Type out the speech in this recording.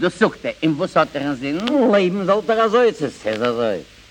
Du suchte, im Wuss hat er einen Sinn? Leben sollte er so,